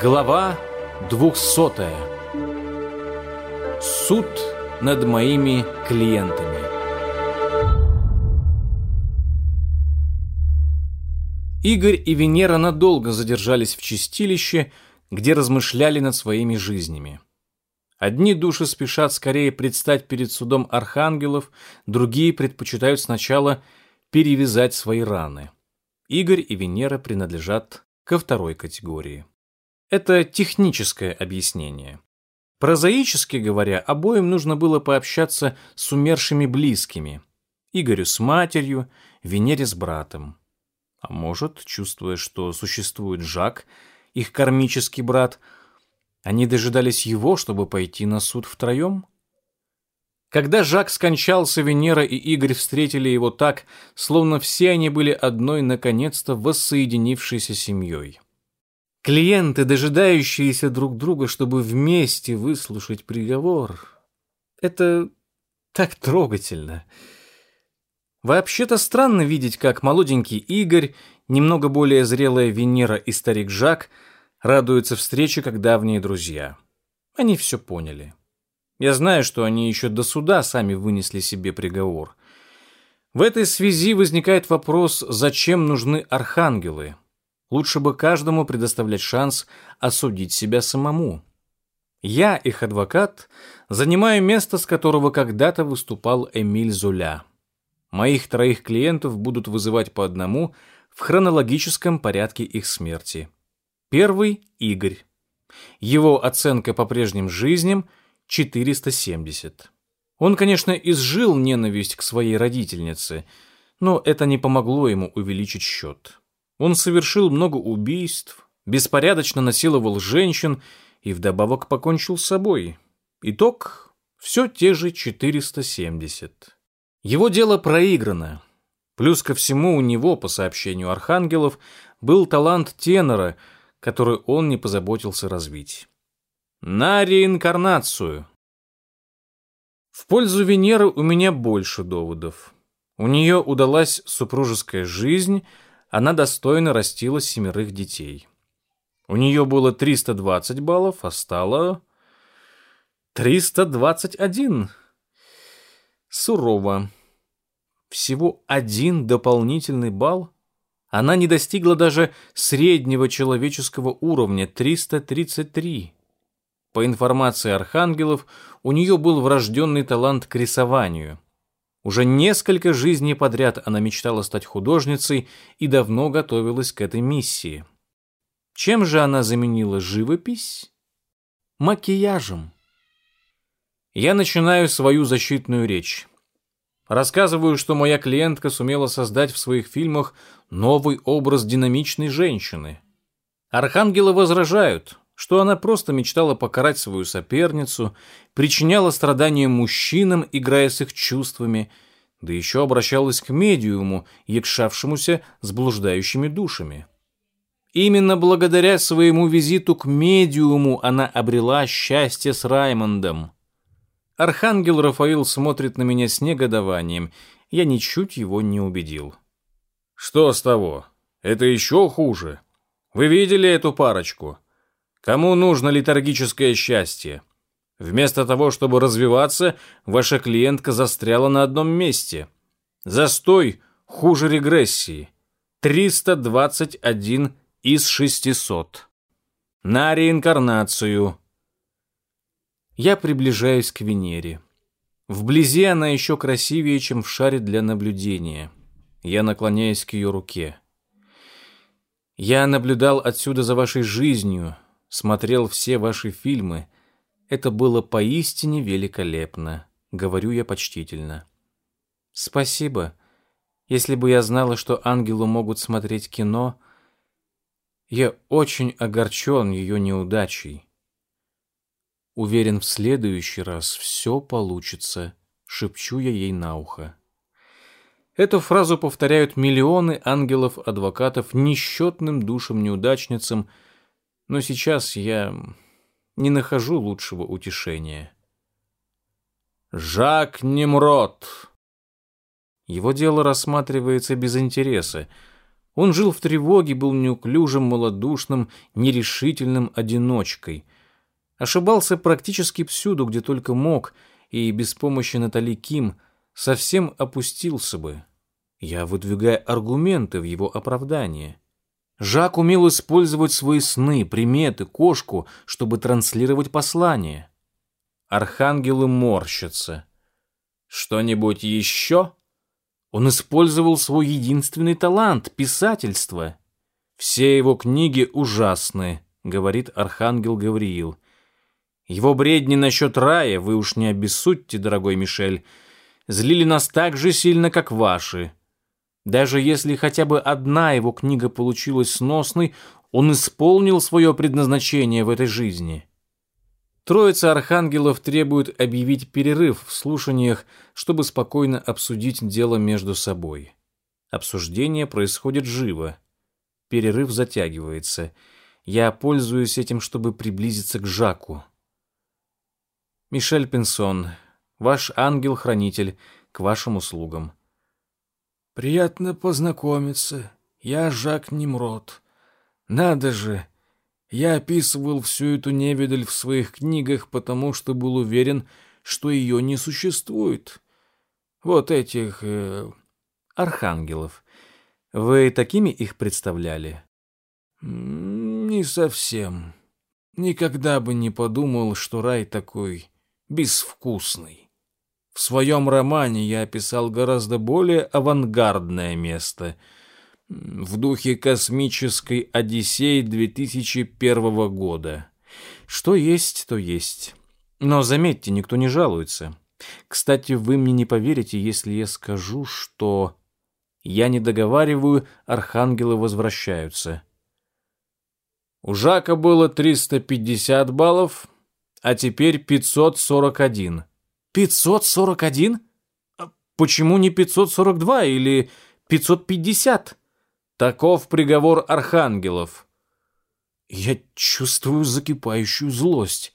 Глава двухсотая. Суд над моими клиентами. Игорь и Венера надолго задержались в чистилище, где размышляли над своими жизнями. Одни души спешат скорее предстать перед судом архангелов, другие предпочитают сначала перевязать свои раны. Игорь и Венера принадлежат ко второй категории. Это техническое объяснение. Прозаически говоря, обоим нужно было пообщаться с умершими близкими. Игорю с матерью, Венере с братом. А может, чувствуя, что существует Жак, их кармический брат, они дожидались его, чтобы пойти на суд втроем? Когда Жак скончался, Венера и Игорь встретили его так, словно все они были одной, наконец-то, воссоединившейся семьей. Клиенты, дожидающиеся друг друга, чтобы вместе выслушать приговор, это так трогательно. Вообще-то странно видеть, как молоденький Игорь, немного более зрелая Венера и старик Жак радуются встрече, как давние друзья. Они все поняли. Я знаю, что они еще до суда сами вынесли себе приговор. В этой связи возникает вопрос, зачем нужны архангелы? Лучше бы каждому предоставлять шанс осудить себя самому. Я, их адвокат, занимаю место, с которого когда-то выступал Эмиль Зуля. Моих троих клиентов будут вызывать по одному в хронологическом порядке их смерти. Первый – Игорь. Его оценка по прежним жизням – 470. Он, конечно, изжил ненависть к своей родительнице, но это не помогло ему увеличить счет. Он совершил много убийств, беспорядочно насиловал женщин и вдобавок покончил с собой. Итог – все те же 470. Его дело проиграно. Плюс ко всему у него, по сообщению архангелов, был талант тенора, который он не позаботился развить. На реинкарнацию. В пользу Венеры у меня больше доводов. У нее удалась супружеская жизнь, она достойно растила семерых детей. У нее было 320 баллов, а стало 321 сурово. Всего один дополнительный балл? Она не достигла даже среднего человеческого уровня 333. По информации архангелов, у нее был врожденный талант к рисованию. Уже несколько жизней подряд она мечтала стать художницей и давно готовилась к этой миссии. Чем же она заменила живопись? Макияжем. Я начинаю свою защитную речь. Рассказываю, что моя клиентка сумела создать в своих фильмах новый образ динамичной женщины. Архангелы возражают, что она просто мечтала покарать свою соперницу, причиняла страдания мужчинам, играя с их чувствами, да еще обращалась к медиуму, якшавшемуся с блуждающими душами. Именно благодаря своему визиту к медиуму она обрела счастье с Раймондом. Архангел Рафаил смотрит на меня с негодованием. Я ничуть его не убедил. Что с того? Это еще хуже. Вы видели эту парочку? Кому нужно литургическое счастье? Вместо того, чтобы развиваться, ваша клиентка застряла на одном месте. Застой хуже регрессии. 321 из 600. На реинкарнацию. Я приближаюсь к Венере. Вблизи она еще красивее, чем в шаре для наблюдения. Я наклоняюсь к ее руке. Я наблюдал отсюда за вашей жизнью, смотрел все ваши фильмы. Это было поистине великолепно, говорю я почтительно. Спасибо. Если бы я знала, что ангелы могут смотреть кино, я очень огорчен ее неудачей. Уверен, в следующий раз все получится, шепчу я ей на ухо. Эту фразу повторяют миллионы ангелов-адвокатов несчетным душам-неудачницам, но сейчас я не нахожу лучшего утешения. Жак Немрод. Его дело рассматривается без интереса. Он жил в тревоге, был неуклюжим, малодушным, нерешительным одиночкой. Ошибался практически всюду, где только мог, и без помощи Натали Ким совсем опустился бы. Я выдвигаю аргументы в его оправдание. Жак умел использовать свои сны, приметы, кошку, чтобы транслировать послание. Архангелы морщатся. Что-нибудь еще? Он использовал свой единственный талант — писательство. Все его книги ужасны, говорит архангел Гавриил. Его бредни насчет рая, вы уж не обессудьте, дорогой Мишель, злили нас так же сильно, как ваши. Даже если хотя бы одна его книга получилась сносной, он исполнил свое предназначение в этой жизни. Троица архангелов требует объявить перерыв в слушаниях, чтобы спокойно обсудить дело между собой. Обсуждение происходит живо. Перерыв затягивается. Я пользуюсь этим, чтобы приблизиться к Жаку. Мишель Пенсон, ваш ангел-хранитель, к вашим услугам. Приятно познакомиться. Я Жак Немрод. Надо же, я описывал всю эту невидаль в своих книгах, потому что был уверен, что ее не существует. Вот этих... Э, архангелов. Вы такими их представляли? Не совсем. Никогда бы не подумал, что рай такой безвкусный. В своем романе я описал гораздо более авангардное место — в духе космической Одиссеи 2001 года. Что есть, то есть. Но заметьте, никто не жалуется. Кстати, вы мне не поверите, если я скажу, что я не договариваю, архангелы возвращаются. У Жака было 350 баллов, а теперь 541. 541? А почему не 542 или 550? Таков приговор архангелов. Я чувствую закипающую злость.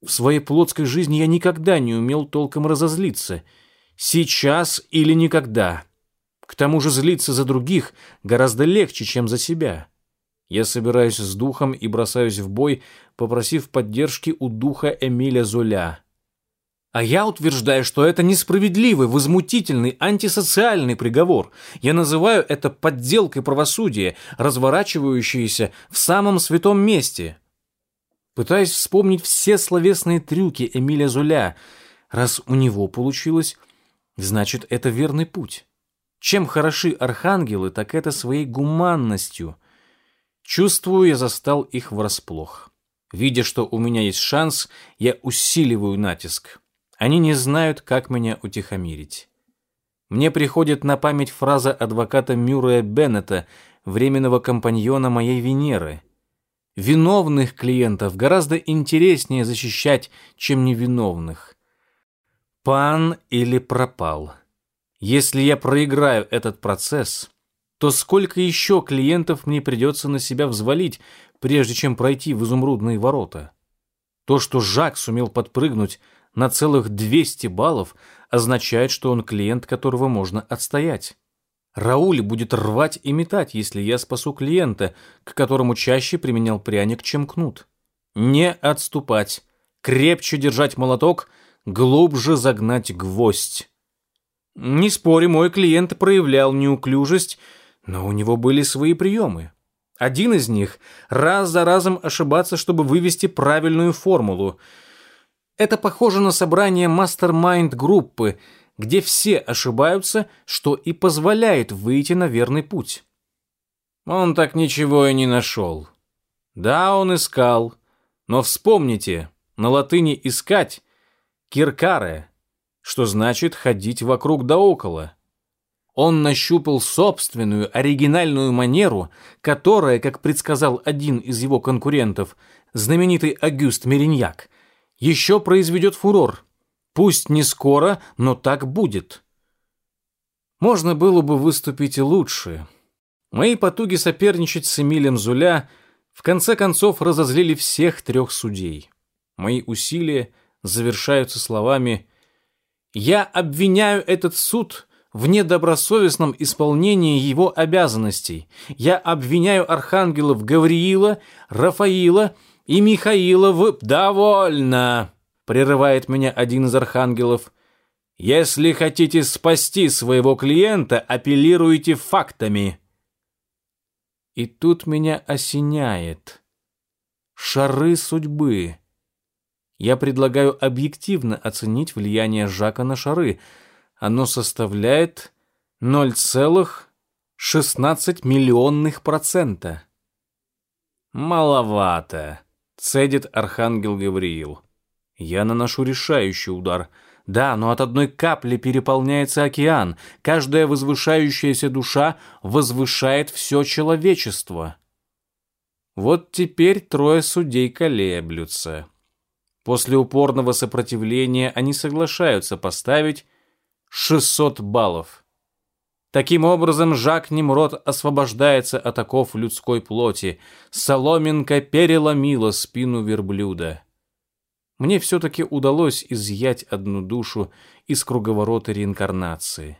В своей плотской жизни я никогда не умел толком разозлиться. Сейчас или никогда. К тому же злиться за других гораздо легче, чем за себя. Я собираюсь с духом и бросаюсь в бой, попросив поддержки у духа Эмиля Золя. А я утверждаю, что это несправедливый, возмутительный, антисоциальный приговор. Я называю это подделкой правосудия, разворачивающейся в самом святом месте. Пытаюсь вспомнить все словесные трюки Эмиля Зуля. Раз у него получилось, значит, это верный путь. Чем хороши архангелы, так это своей гуманностью. Чувствую, я застал их врасплох. Видя, что у меня есть шанс, я усиливаю натиск. Они не знают, как меня утихомирить. Мне приходит на память фраза адвоката Мюррея Беннета, временного компаньона моей Венеры. Виновных клиентов гораздо интереснее защищать, чем невиновных. Пан или пропал. Если я проиграю этот процесс, то сколько еще клиентов мне придется на себя взвалить, прежде чем пройти в изумрудные ворота? То, что Жак сумел подпрыгнуть на целых 200 баллов означает, что он клиент, которого можно отстоять. Рауль будет рвать и метать, если я спасу клиента, к которому чаще применял пряник, чем кнут. Не отступать, крепче держать молоток, глубже загнать гвоздь. Не спорю, мой клиент проявлял неуклюжесть, но у него были свои приемы. Один из них — раз за разом ошибаться, чтобы вывести правильную формулу — это похоже на собрание мастер-майнд-группы, где все ошибаются, что и позволяет выйти на верный путь. Он так ничего и не нашел. Да, он искал, но вспомните, на латыни «искать» — «киркаре», что значит ходить вокруг да около. Он нащупал собственную оригинальную манеру, которая, как предсказал один из его конкурентов, знаменитый Агюст Мериньяк, еще произведет фурор. Пусть не скоро, но так будет. Можно было бы выступить и лучше. Мои потуги соперничать с Эмилем Зуля в конце концов разозлили всех трех судей. Мои усилия завершаются словами «Я обвиняю этот суд в недобросовестном исполнении его обязанностей. Я обвиняю архангелов Гавриила, Рафаила и Михаила в... «Довольно!» — прерывает меня один из архангелов. «Если хотите спасти своего клиента, апеллируйте фактами». И тут меня осеняет. Шары судьбы. Я предлагаю объективно оценить влияние Жака на шары — оно составляет 0,16 миллионных процента. Маловато, цедит архангел Гавриил. Я наношу решающий удар. Да, но от одной капли переполняется океан. Каждая возвышающаяся душа возвышает все человечество. Вот теперь трое судей колеблются. После упорного сопротивления они соглашаются поставить 600 баллов. Таким образом, Жак Немрод освобождается от оков людской плоти. Соломинка переломила спину верблюда. Мне все-таки удалось изъять одну душу из круговорота реинкарнации.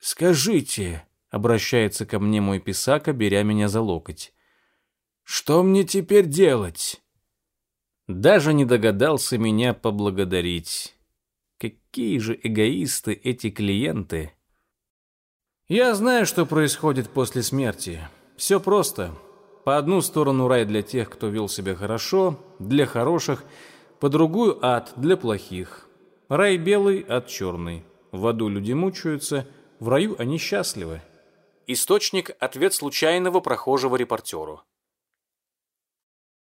«Скажите», — обращается ко мне мой писака, беря меня за локоть, «что мне теперь делать?» Даже не догадался меня поблагодарить. Какие же эгоисты эти клиенты. Я знаю, что происходит после смерти. Все просто. По одну сторону рай для тех, кто вел себя хорошо, для хороших, по другую ад для плохих. Рай белый, ад черный. В аду люди мучаются, в раю они счастливы. Источник – ответ случайного прохожего репортеру.